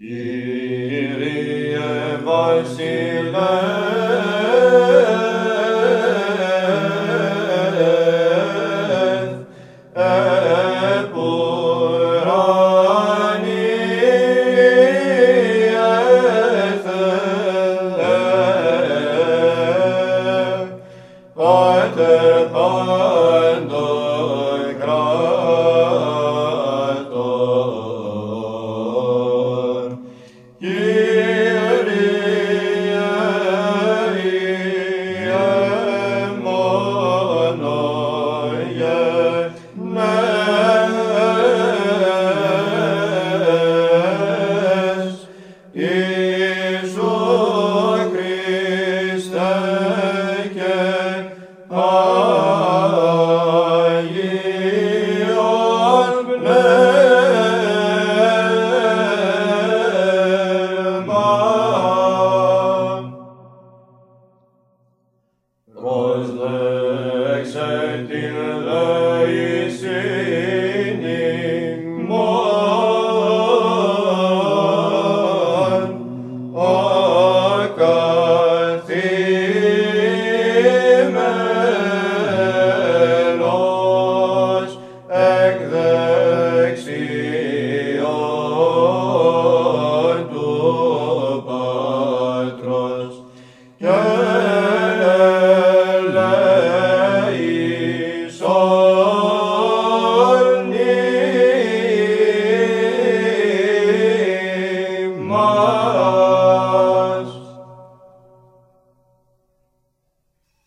Kyrie said in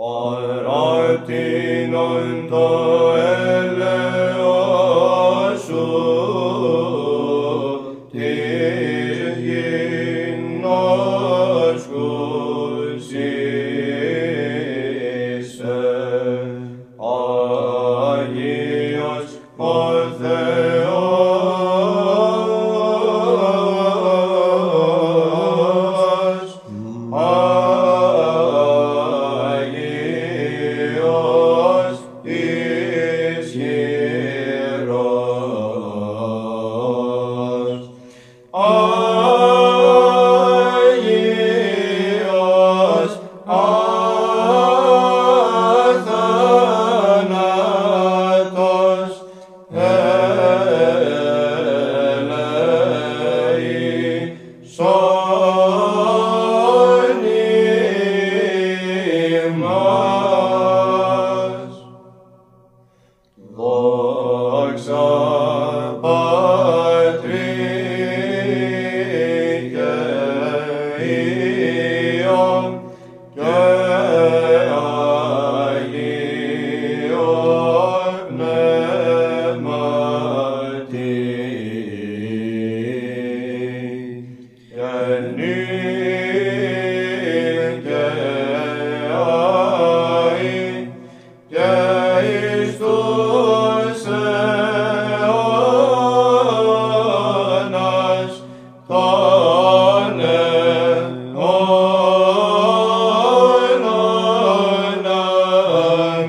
Arat in unto ele Te in Oh.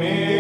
Amen.